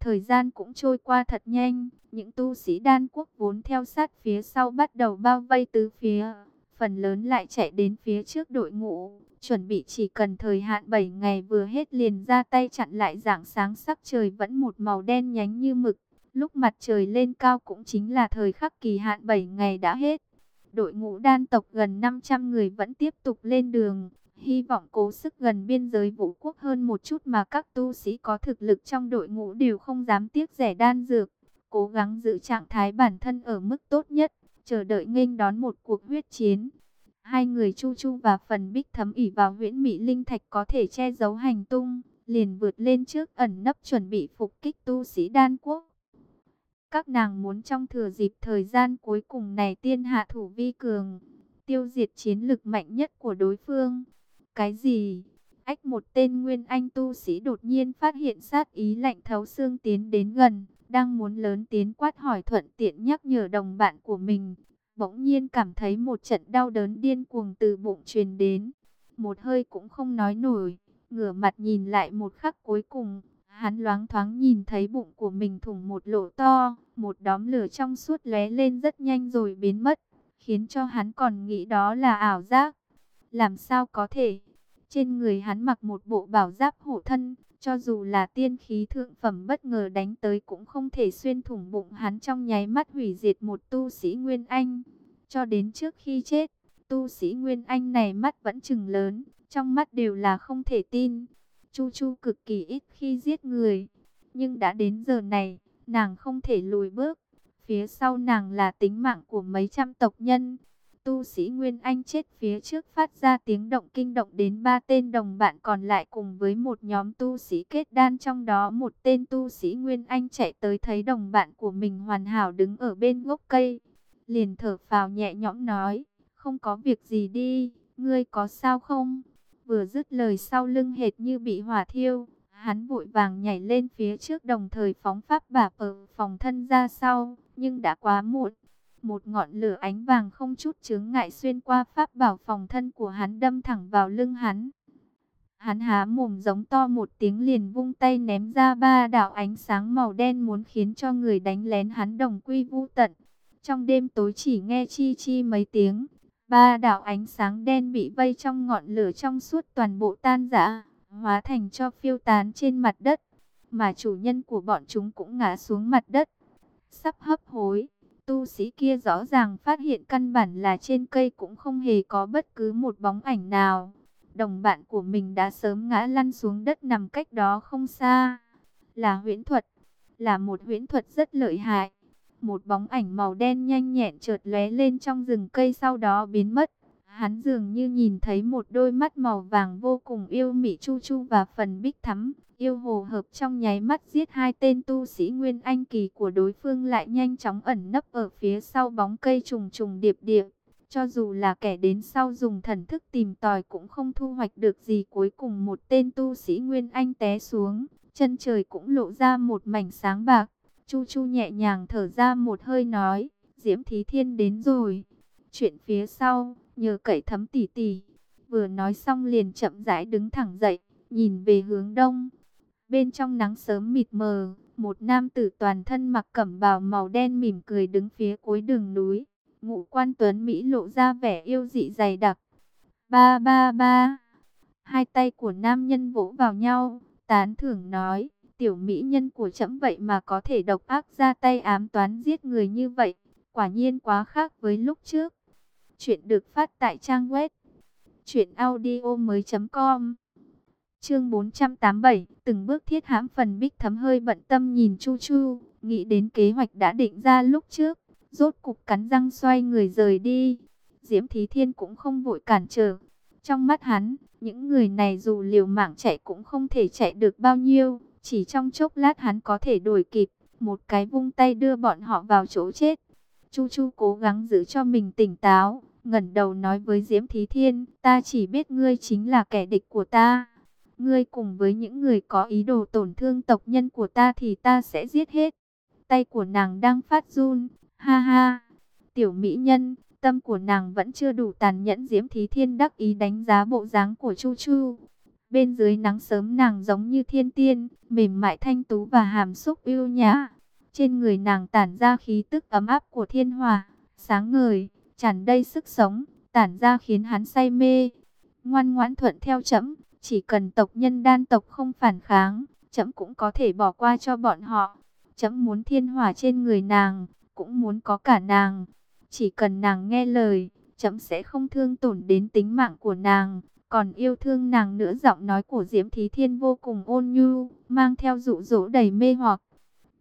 thời gian cũng trôi qua thật nhanh. Những tu sĩ đan quốc vốn theo sát phía sau bắt đầu bao vây tứ phía. Phần lớn lại chạy đến phía trước đội ngũ. Chuẩn bị chỉ cần thời hạn 7 ngày vừa hết liền ra tay chặn lại dạng sáng sắc trời vẫn một màu đen nhánh như mực. Lúc mặt trời lên cao cũng chính là thời khắc kỳ hạn 7 ngày đã hết. Đội ngũ đan tộc gần 500 người vẫn tiếp tục lên đường. Hy vọng cố sức gần biên giới vũ quốc hơn một chút mà các tu sĩ có thực lực trong đội ngũ đều không dám tiếc rẻ đan dược cố gắng giữ trạng thái bản thân ở mức tốt nhất, chờ đợi nghênh đón một cuộc huyết chiến. Hai người Chu Chu và phần bích thấm ỉ vào huyễn mỹ linh thạch có thể che giấu hành tung, liền vượt lên trước ẩn nấp chuẩn bị phục kích tu sĩ đan quốc. Các nàng muốn trong thừa dịp thời gian cuối cùng này tiên hạ thủ vi cường, tiêu diệt chiến lực mạnh nhất của đối phương. Cái gì? Ách một tên nguyên anh tu sĩ đột nhiên phát hiện sát ý lạnh thấu xương tiến đến gần đang muốn lớn tiến quát hỏi thuận tiện nhắc nhở đồng bạn của mình. Bỗng nhiên cảm thấy một trận đau đớn điên cuồng từ bụng truyền đến. Một hơi cũng không nói nổi, ngửa mặt nhìn lại một khắc cuối cùng. Hắn loáng thoáng nhìn thấy bụng của mình thủng một lỗ to, một đóm lửa trong suốt lóe lên rất nhanh rồi biến mất, khiến cho hắn còn nghĩ đó là ảo giác. Làm sao có thể? Trên người hắn mặc một bộ bảo giáp hộ thân, Cho dù là tiên khí thượng phẩm bất ngờ đánh tới cũng không thể xuyên thủng bụng hắn trong nháy mắt hủy diệt một tu sĩ Nguyên Anh. Cho đến trước khi chết, tu sĩ Nguyên Anh này mắt vẫn trừng lớn, trong mắt đều là không thể tin. Chu Chu cực kỳ ít khi giết người, nhưng đã đến giờ này, nàng không thể lùi bước. Phía sau nàng là tính mạng của mấy trăm tộc nhân. Tu sĩ Nguyên Anh chết phía trước phát ra tiếng động kinh động đến ba tên đồng bạn còn lại cùng với một nhóm tu sĩ kết đan trong đó một tên tu sĩ Nguyên Anh chạy tới thấy đồng bạn của mình hoàn hảo đứng ở bên gốc cây. Liền thở phào nhẹ nhõm nói, không có việc gì đi, ngươi có sao không? Vừa dứt lời sau lưng hệt như bị hỏa thiêu, hắn vội vàng nhảy lên phía trước đồng thời phóng pháp bả ở phòng thân ra sau, nhưng đã quá muộn. Một ngọn lửa ánh vàng không chút chướng ngại xuyên qua pháp bảo phòng thân của hắn đâm thẳng vào lưng hắn. Hắn há mồm giống to một tiếng liền vung tay ném ra ba đạo ánh sáng màu đen muốn khiến cho người đánh lén hắn đồng quy vu tận. Trong đêm tối chỉ nghe chi chi mấy tiếng, ba đạo ánh sáng đen bị vây trong ngọn lửa trong suốt toàn bộ tan rã, hóa thành cho phiêu tán trên mặt đất, mà chủ nhân của bọn chúng cũng ngã xuống mặt đất, sắp hấp hối. Tu sĩ kia rõ ràng phát hiện căn bản là trên cây cũng không hề có bất cứ một bóng ảnh nào. Đồng bạn của mình đã sớm ngã lăn xuống đất nằm cách đó không xa. Là huyễn thuật, là một huyễn thuật rất lợi hại. Một bóng ảnh màu đen nhanh nhẹn chợt lóe lên trong rừng cây sau đó biến mất. Hắn dường như nhìn thấy một đôi mắt màu vàng vô cùng yêu mị chu chu và phần bích thắm. Yêu hồ hợp trong nháy mắt giết hai tên tu sĩ Nguyên Anh kỳ của đối phương lại nhanh chóng ẩn nấp ở phía sau bóng cây trùng trùng điệp điệp. Cho dù là kẻ đến sau dùng thần thức tìm tòi cũng không thu hoạch được gì cuối cùng một tên tu sĩ Nguyên Anh té xuống. Chân trời cũng lộ ra một mảnh sáng bạc. Chu Chu nhẹ nhàng thở ra một hơi nói, Diễm Thí Thiên đến rồi. Chuyện phía sau, nhờ cậy thấm tỉ tỉ. Vừa nói xong liền chậm rãi đứng thẳng dậy, nhìn về hướng đông. Bên trong nắng sớm mịt mờ, một nam tử toàn thân mặc cẩm bào màu đen mỉm cười đứng phía cuối đường núi. Ngũ quan tuấn Mỹ lộ ra vẻ yêu dị dày đặc. Ba ba ba. Hai tay của nam nhân vỗ vào nhau, tán thưởng nói, tiểu mỹ nhân của trẫm vậy mà có thể độc ác ra tay ám toán giết người như vậy. Quả nhiên quá khác với lúc trước. Chuyện được phát tại trang web. Chuyện audio mới.com Chương 487, từng bước thiết hãm phần bích thấm hơi bận tâm nhìn Chu Chu, nghĩ đến kế hoạch đã định ra lúc trước, rốt cục cắn răng xoay người rời đi. Diễm Thí Thiên cũng không vội cản trở. Trong mắt hắn, những người này dù liều mạng chạy cũng không thể chạy được bao nhiêu, chỉ trong chốc lát hắn có thể đổi kịp, một cái vung tay đưa bọn họ vào chỗ chết. Chu Chu cố gắng giữ cho mình tỉnh táo, ngẩn đầu nói với Diễm Thí Thiên, ta chỉ biết ngươi chính là kẻ địch của ta ngươi cùng với những người có ý đồ tổn thương tộc nhân của ta thì ta sẽ giết hết. Tay của nàng đang phát run, ha ha. Tiểu mỹ nhân, tâm của nàng vẫn chưa đủ tàn nhẫn Diễm Thí Thiên đắc ý đánh giá bộ dáng của Chu Chu. Bên dưới nắng sớm nàng giống như thiên tiên, mềm mại thanh tú và hàm xúc yêu nhã. Trên người nàng tản ra khí tức ấm áp của thiên hòa, sáng ngời, tràn đầy sức sống, tản ra khiến hắn say mê. Ngoan ngoãn thuận theo chấm, chỉ cần tộc nhân đan tộc không phản kháng, chấm cũng có thể bỏ qua cho bọn họ. Chấm muốn thiên hòa trên người nàng, cũng muốn có cả nàng. Chỉ cần nàng nghe lời, chấm sẽ không thương tổn đến tính mạng của nàng. Còn yêu thương nàng nữa giọng nói của Diễm Thí Thiên vô cùng ôn nhu, mang theo dụ dỗ đầy mê hoặc.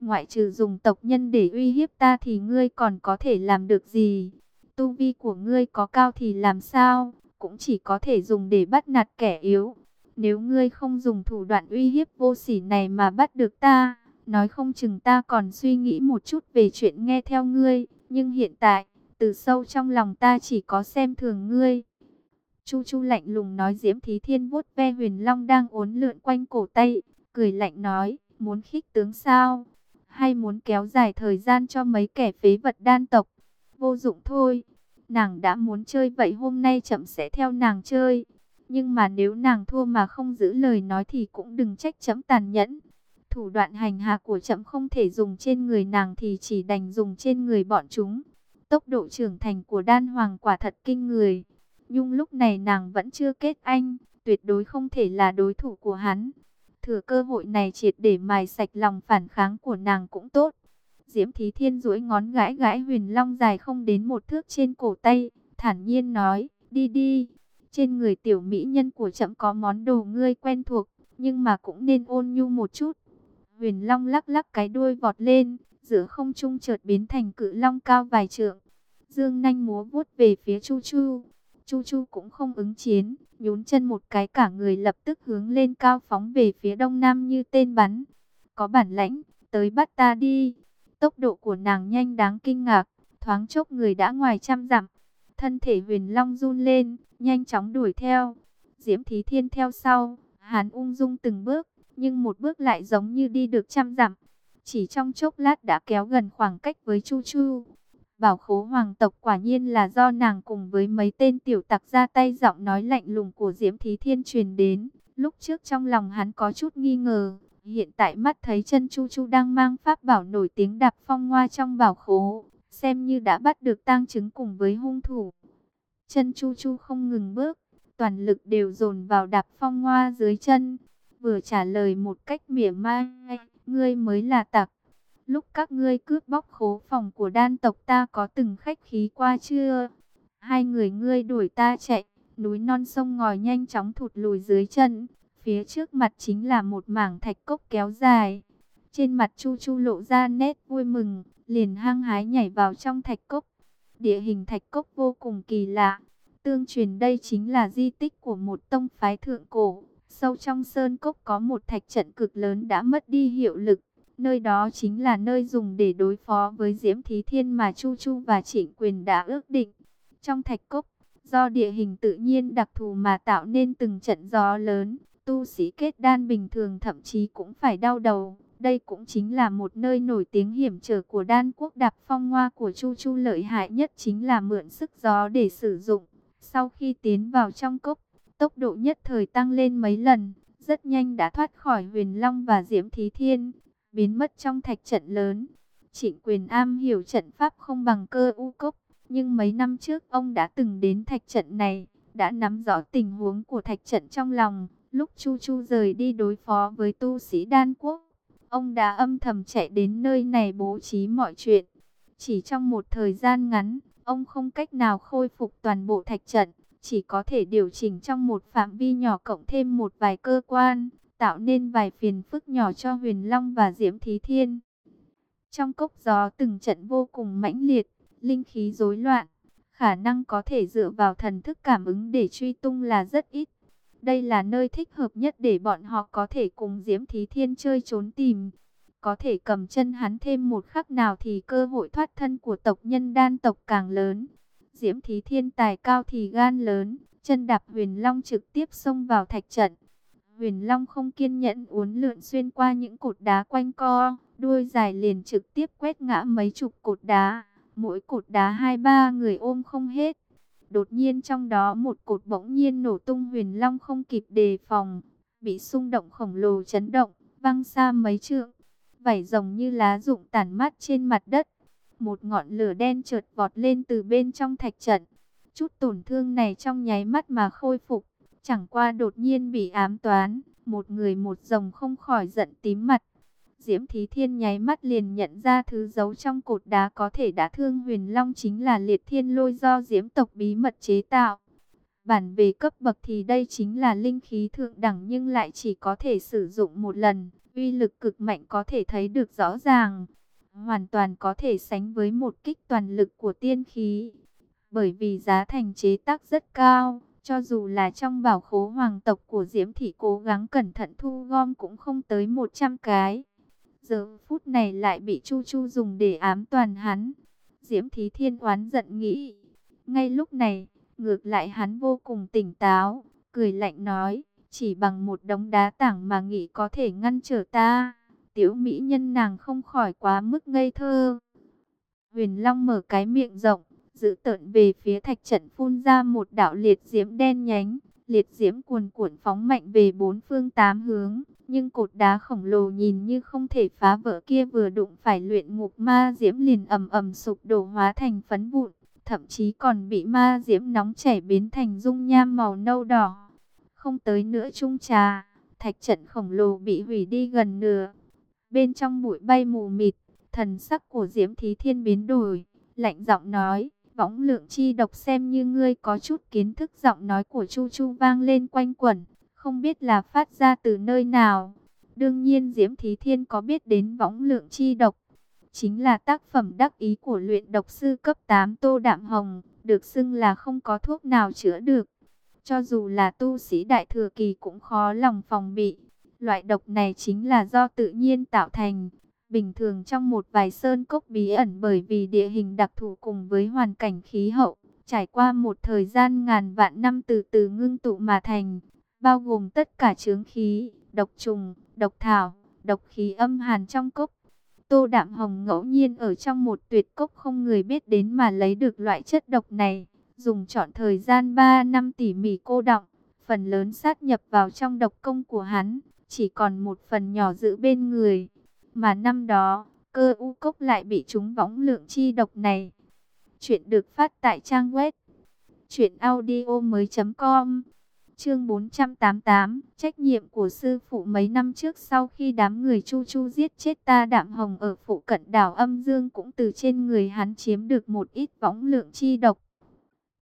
Ngoại trừ dùng tộc nhân để uy hiếp ta thì ngươi còn có thể làm được gì? Tu vi của ngươi có cao thì làm sao? Cũng chỉ có thể dùng để bắt nạt kẻ yếu. Nếu ngươi không dùng thủ đoạn uy hiếp vô sỉ này mà bắt được ta, nói không chừng ta còn suy nghĩ một chút về chuyện nghe theo ngươi. Nhưng hiện tại, từ sâu trong lòng ta chỉ có xem thường ngươi. Chu Chu lạnh lùng nói Diễm Thí Thiên vuốt ve huyền long đang uốn lượn quanh cổ tay, cười lạnh nói, muốn khích tướng sao? Hay muốn kéo dài thời gian cho mấy kẻ phế vật đan tộc? Vô dụng thôi, nàng đã muốn chơi vậy hôm nay chậm sẽ theo nàng chơi. Nhưng mà nếu nàng thua mà không giữ lời nói thì cũng đừng trách chấm tàn nhẫn. Thủ đoạn hành hạ của chậm không thể dùng trên người nàng thì chỉ đành dùng trên người bọn chúng. Tốc độ trưởng thành của đan hoàng quả thật kinh người. Nhưng lúc này nàng vẫn chưa kết anh, tuyệt đối không thể là đối thủ của hắn. thừa cơ hội này triệt để mài sạch lòng phản kháng của nàng cũng tốt. Diễm Thí Thiên duỗi ngón gãi gãi huyền long dài không đến một thước trên cổ tay, thản nhiên nói, đi đi. Trên người tiểu mỹ nhân của chậm có món đồ ngươi quen thuộc, nhưng mà cũng nên ôn nhu một chút. Huyền long lắc lắc cái đuôi vọt lên, giữa không trung chợt biến thành cự long cao vài trượng. Dương nanh múa vuốt về phía Chu Chu. Chu Chu cũng không ứng chiến, nhún chân một cái cả người lập tức hướng lên cao phóng về phía đông nam như tên bắn. Có bản lãnh, tới bắt ta đi. Tốc độ của nàng nhanh đáng kinh ngạc, thoáng chốc người đã ngoài trăm dặm. Thân thể huyền long run lên, nhanh chóng đuổi theo. Diễm Thí Thiên theo sau, hắn ung dung từng bước, nhưng một bước lại giống như đi được trăm dặm. Chỉ trong chốc lát đã kéo gần khoảng cách với Chu Chu. Bảo khố hoàng tộc quả nhiên là do nàng cùng với mấy tên tiểu tặc ra tay giọng nói lạnh lùng của Diễm Thí Thiên truyền đến. Lúc trước trong lòng hắn có chút nghi ngờ, hiện tại mắt thấy chân Chu Chu đang mang pháp bảo nổi tiếng đạp phong hoa trong bảo khố, xem như đã bắt được tang chứng cùng với hung thủ. Chân Chu Chu không ngừng bước, toàn lực đều dồn vào đạp phong hoa dưới chân, vừa trả lời một cách mỉa mai, ngươi mới là tặc. Lúc các ngươi cướp bóc khố phòng của đan tộc ta có từng khách khí qua chưa? Hai người ngươi đuổi ta chạy, núi non sông ngòi nhanh chóng thụt lùi dưới chân. Phía trước mặt chính là một mảng thạch cốc kéo dài. Trên mặt Chu Chu lộ ra nét vui mừng, liền hăng hái nhảy vào trong thạch cốc. Địa hình thạch cốc vô cùng kỳ lạ. Tương truyền đây chính là di tích của một tông phái thượng cổ. Sâu trong sơn cốc có một thạch trận cực lớn đã mất đi hiệu lực. Nơi đó chính là nơi dùng để đối phó với Diễm Thí Thiên mà Chu Chu và Trịnh Quyền đã ước định. Trong thạch cốc, do địa hình tự nhiên đặc thù mà tạo nên từng trận gió lớn, tu sĩ kết đan bình thường thậm chí cũng phải đau đầu. Đây cũng chính là một nơi nổi tiếng hiểm trở của đan quốc đạp phong hoa của Chu Chu lợi hại nhất chính là mượn sức gió để sử dụng. Sau khi tiến vào trong cốc, tốc độ nhất thời tăng lên mấy lần, rất nhanh đã thoát khỏi huyền long và diễm thí thiên, biến mất trong thạch trận lớn. Trịnh quyền am hiểu trận pháp không bằng cơ u cốc, nhưng mấy năm trước ông đã từng đến thạch trận này, đã nắm rõ tình huống của thạch trận trong lòng. Lúc Chu Chu rời đi đối phó với tu sĩ đan quốc, ông đã âm thầm chạy đến nơi này bố trí mọi chuyện. Chỉ trong một thời gian ngắn, ông không cách nào khôi phục toàn bộ thạch trận, chỉ có thể điều chỉnh trong một phạm vi nhỏ cộng thêm một vài cơ quan, tạo nên vài phiền phức nhỏ cho Huyền Long và Diễm Thí Thiên. Trong cốc gió từng trận vô cùng mãnh liệt, linh khí rối loạn, khả năng có thể dựa vào thần thức cảm ứng để truy tung là rất ít. Đây là nơi thích hợp nhất để bọn họ có thể cùng Diễm Thí Thiên chơi trốn tìm. Có thể cầm chân hắn thêm một khắc nào thì cơ hội thoát thân của tộc nhân đan tộc càng lớn. Diễm Thí Thiên tài cao thì gan lớn, chân đạp huyền long trực tiếp xông vào thạch trận. Huyền Long không kiên nhẫn uốn lượn xuyên qua những cột đá quanh co, đuôi dài liền trực tiếp quét ngã mấy chục cột đá, mỗi cột đá hai ba người ôm không hết. Đột nhiên trong đó một cột bỗng nhiên nổ tung Huyền Long không kịp đề phòng, bị xung động khổng lồ chấn động, văng xa mấy trượng. Vảy rồng như lá rụng tản mát trên mặt đất. Một ngọn lửa đen chợt vọt lên từ bên trong thạch trận. Chút tổn thương này trong nháy mắt mà khôi phục Chẳng qua đột nhiên bị ám toán, một người một rồng không khỏi giận tím mặt. Diễm Thí Thiên nháy mắt liền nhận ra thứ giấu trong cột đá có thể đã thương huyền long chính là liệt thiên lôi do Diễm tộc bí mật chế tạo. Bản về cấp bậc thì đây chính là linh khí thượng đẳng nhưng lại chỉ có thể sử dụng một lần, uy lực cực mạnh có thể thấy được rõ ràng. Hoàn toàn có thể sánh với một kích toàn lực của tiên khí. Bởi vì giá thành chế tác rất cao, cho dù là trong bảo khố hoàng tộc của Diễm Thị cố gắng cẩn thận thu gom cũng không tới 100 cái. Giờ phút này lại bị Chu Chu dùng để ám toàn hắn. Diễm Thí Thiên oán giận nghĩ. Ngay lúc này, ngược lại hắn vô cùng tỉnh táo, cười lạnh nói, chỉ bằng một đống đá tảng mà nghĩ có thể ngăn trở ta. Tiểu mỹ nhân nàng không khỏi quá mức ngây thơ. Huyền Long mở cái miệng rộng, dữ tợn về phía thạch trận phun ra một đạo liệt diễm đen nhánh, liệt diễm cuồn cuộn phóng mạnh về bốn phương tám hướng, nhưng cột đá khổng lồ nhìn như không thể phá vỡ kia vừa đụng phải luyện ngục ma diễm liền ầm ầm sụp đổ hóa thành phấn vụn, thậm chí còn bị ma diễm nóng chảy biến thành dung nham màu nâu đỏ. Không tới nữa trung trà, thạch trận khổng lồ bị hủy đi gần nửa. Bên trong bụi bay mù mịt, thần sắc của Diễm Thí Thiên biến đổi, lạnh giọng nói, võng lượng chi độc xem như ngươi có chút kiến thức giọng nói của Chu Chu vang lên quanh quẩn, không biết là phát ra từ nơi nào. Đương nhiên Diễm Thí Thiên có biết đến võng lượng chi độc, chính là tác phẩm đắc ý của luyện độc sư cấp 8 Tô Đạm Hồng, được xưng là không có thuốc nào chữa được. Cho dù là tu sĩ đại thừa kỳ cũng khó lòng phòng bị. Loại độc này chính là do tự nhiên tạo thành. Bình thường trong một vài sơn cốc bí ẩn bởi vì địa hình đặc thù cùng với hoàn cảnh khí hậu, trải qua một thời gian ngàn vạn năm từ từ ngưng tụ mà thành, bao gồm tất cả chướng khí, độc trùng, độc thảo, độc khí âm hàn trong cốc. Tô Đạm Hồng ngẫu nhiên ở trong một tuyệt cốc không người biết đến mà lấy được loại chất độc này, dùng chọn thời gian 3 năm tỉ mỉ cô đọng, phần lớn sát nhập vào trong độc công của hắn, chỉ còn một phần nhỏ giữ bên người. Mà năm đó, cơ u cốc lại bị trúng võng lượng chi độc này. Chuyện được phát tại trang web chuyện audio mới.com Chương 488, trách nhiệm của sư phụ mấy năm trước sau khi đám người Chu Chu giết chết ta Đạm Hồng ở phụ cận đảo Âm Dương cũng từ trên người hắn chiếm được một ít võng lượng chi độc.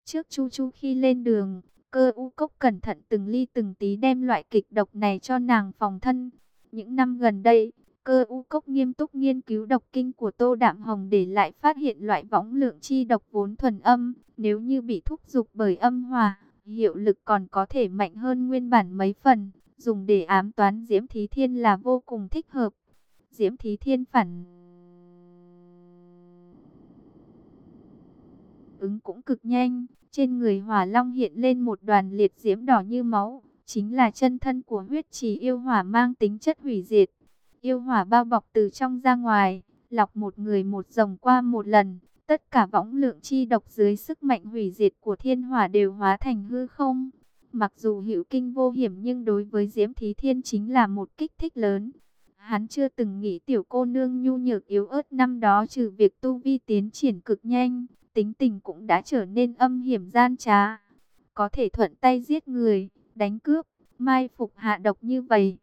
Trước Chu Chu khi lên đường, cơ u cốc cẩn thận từng ly từng tí đem loại kịch độc này cho nàng phòng thân. Những năm gần đây, cơ u cốc nghiêm túc nghiên cứu độc kinh của Tô Đạm Hồng để lại phát hiện loại võng lượng chi độc vốn thuần âm, nếu như bị thúc dục bởi âm hòa hiệu lực còn có thể mạnh hơn nguyên bản mấy phần, dùng để ám toán Diễm Thí Thiên là vô cùng thích hợp. Diễm Thí Thiên phản ứng cũng cực nhanh, trên người Hỏa Long hiện lên một đoàn liệt diễm đỏ như máu, chính là chân thân của huyết trì yêu hỏa mang tính chất hủy diệt. Yêu hỏa bao bọc từ trong ra ngoài, lọc một người một dòng qua một lần, Tất cả võng lượng chi độc dưới sức mạnh hủy diệt của thiên hỏa đều hóa thành hư không. Mặc dù hữu kinh vô hiểm nhưng đối với Diễm Thí Thiên chính là một kích thích lớn. Hắn chưa từng nghĩ tiểu cô nương nhu nhược yếu ớt năm đó trừ việc tu vi tiến triển cực nhanh, tính tình cũng đã trở nên âm hiểm gian trá. Có thể thuận tay giết người, đánh cướp, mai phục hạ độc như vậy.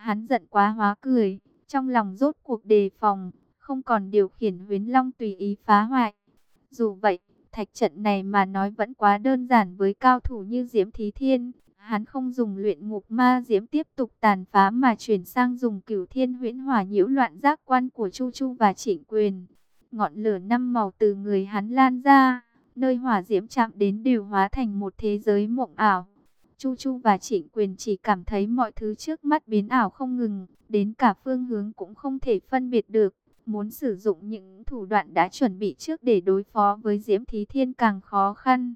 Hắn giận quá hóa cười, trong lòng rốt cuộc đề phòng, không còn điều khiển huyến long tùy ý phá hoại. Dù vậy, thạch trận này mà nói vẫn quá đơn giản với cao thủ như Diễm Thí Thiên. Hắn không dùng luyện ngục ma diễm tiếp tục tàn phá mà chuyển sang dùng cửu thiên huyễn hỏa nhiễu loạn giác quan của Chu Chu và Trịnh Quyền. Ngọn lửa năm màu từ người hắn lan ra, nơi hỏa diễm chạm đến đều hóa thành một thế giới mộng ảo. Chu Chu và Trịnh Quyền chỉ cảm thấy mọi thứ trước mắt biến ảo không ngừng, đến cả phương hướng cũng không thể phân biệt được muốn sử dụng những thủ đoạn đã chuẩn bị trước để đối phó với Diễm Thí Thiên càng khó khăn.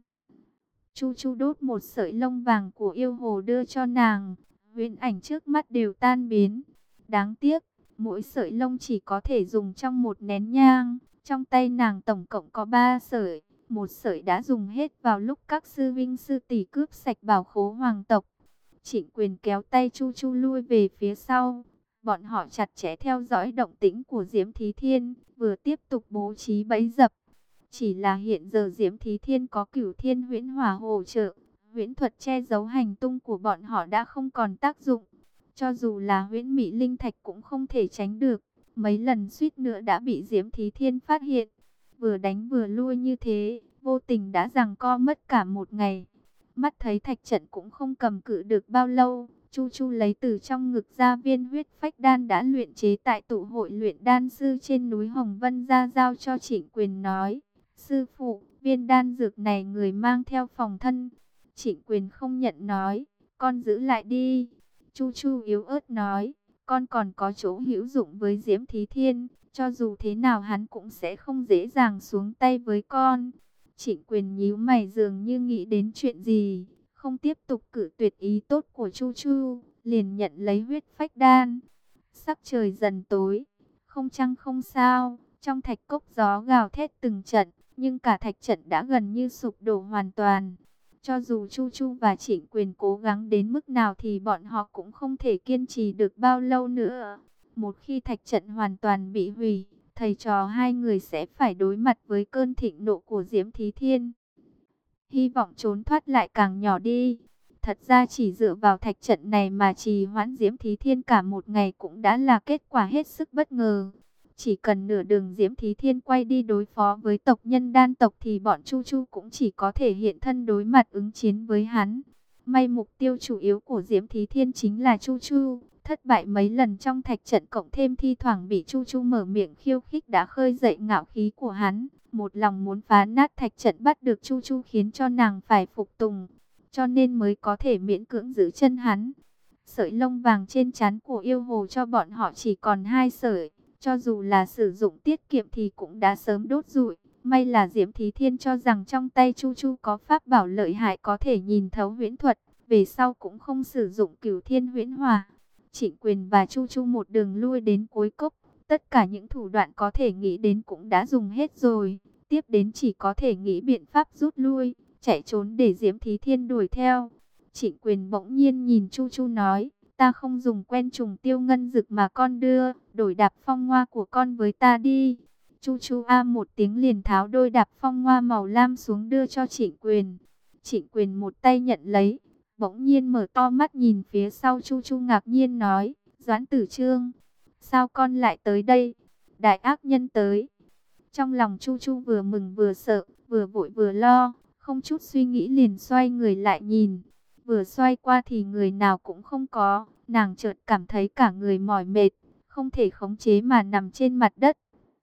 Chu Chu đốt một sợi lông vàng của yêu hồ đưa cho nàng, huyễn ảnh trước mắt đều tan biến. Đáng tiếc, mỗi sợi lông chỉ có thể dùng trong một nén nhang, trong tay nàng tổng cộng có ba sợi, một sợi đã dùng hết vào lúc các sư vinh sư tỷ cướp sạch bảo khố hoàng tộc. Trịnh quyền kéo tay Chu Chu lui về phía sau, Bọn họ chặt chẽ theo dõi động tĩnh của Diễm Thí Thiên, vừa tiếp tục bố trí bẫy dập. Chỉ là hiện giờ Diễm Thí Thiên có cửu thiên huyễn hỏa hỗ trợ, huyễn thuật che giấu hành tung của bọn họ đã không còn tác dụng. Cho dù là huyễn mỹ linh thạch cũng không thể tránh được, mấy lần suýt nữa đã bị Diễm Thí Thiên phát hiện. Vừa đánh vừa lui như thế, vô tình đã rằng co mất cả một ngày. Mắt thấy thạch trận cũng không cầm cự được bao lâu, Chu Chu lấy từ trong ngực ra viên huyết phách đan đã luyện chế tại tụ hội luyện đan sư trên núi Hồng Vân ra giao cho Trịnh Quyền nói. Sư phụ, viên đan dược này người mang theo phòng thân. Trịnh Quyền không nhận nói, con giữ lại đi. Chu Chu yếu ớt nói, con còn có chỗ hữu dụng với Diễm Thí Thiên, cho dù thế nào hắn cũng sẽ không dễ dàng xuống tay với con. Trịnh Quyền nhíu mày dường như nghĩ đến chuyện gì không tiếp tục cử tuyệt ý tốt của Chu Chu, liền nhận lấy huyết phách đan. Sắc trời dần tối, không trăng không sao, trong thạch cốc gió gào thét từng trận, nhưng cả thạch trận đã gần như sụp đổ hoàn toàn. Cho dù Chu Chu và Trịnh Quyền cố gắng đến mức nào thì bọn họ cũng không thể kiên trì được bao lâu nữa. Một khi thạch trận hoàn toàn bị hủy, thầy trò hai người sẽ phải đối mặt với cơn thịnh nộ của Diễm Thí Thiên hy vọng trốn thoát lại càng nhỏ đi. thật ra chỉ dựa vào thạch trận này mà trì hoãn Diễm Thí Thiên cả một ngày cũng đã là kết quả hết sức bất ngờ. Chỉ cần nửa đường Diễm Thí Thiên quay đi đối phó với tộc nhân đan tộc thì bọn Chu Chu cũng chỉ có thể hiện thân đối mặt ứng chiến với hắn. May mục tiêu chủ yếu của Diễm Thí Thiên chính là Chu Chu. Thất bại mấy lần trong thạch trận cộng thêm thi thoảng bị Chu Chu mở miệng khiêu khích đã khơi dậy ngạo khí của hắn. Một lòng muốn phá nát thạch trận bắt được Chu Chu khiến cho nàng phải phục tùng. Cho nên mới có thể miễn cưỡng giữ chân hắn. Sợi lông vàng trên trán của yêu hồ cho bọn họ chỉ còn hai sợi. Cho dù là sử dụng tiết kiệm thì cũng đã sớm đốt rụi. May là Diễm Thí Thiên cho rằng trong tay Chu Chu có pháp bảo lợi hại có thể nhìn thấu huyễn thuật. Về sau cũng không sử dụng cửu thiên huyễn hòa. Trịnh quyền và Chu Chu một đường lui đến cuối cốc. Tất cả những thủ đoạn có thể nghĩ đến cũng đã dùng hết rồi. Tiếp đến chỉ có thể nghĩ biện pháp rút lui, chạy trốn để Diễm Thí Thiên đuổi theo. Trịnh quyền bỗng nhiên nhìn Chu Chu nói, ta không dùng quen trùng tiêu ngân dực mà con đưa, đổi đạp phong hoa của con với ta đi. Chu Chu A một tiếng liền tháo đôi đạp phong hoa màu lam xuống đưa cho trịnh quyền. Trịnh quyền một tay nhận lấy, bỗng nhiên mở to mắt nhìn phía sau Chu Chu ngạc nhiên nói, Doãn tử trương, sao con lại tới đây? Đại ác nhân tới. Trong lòng Chu Chu vừa mừng vừa sợ, vừa vội vừa lo, không chút suy nghĩ liền xoay người lại nhìn. Vừa xoay qua thì người nào cũng không có, nàng chợt cảm thấy cả người mỏi mệt, không thể khống chế mà nằm trên mặt đất.